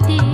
Steve.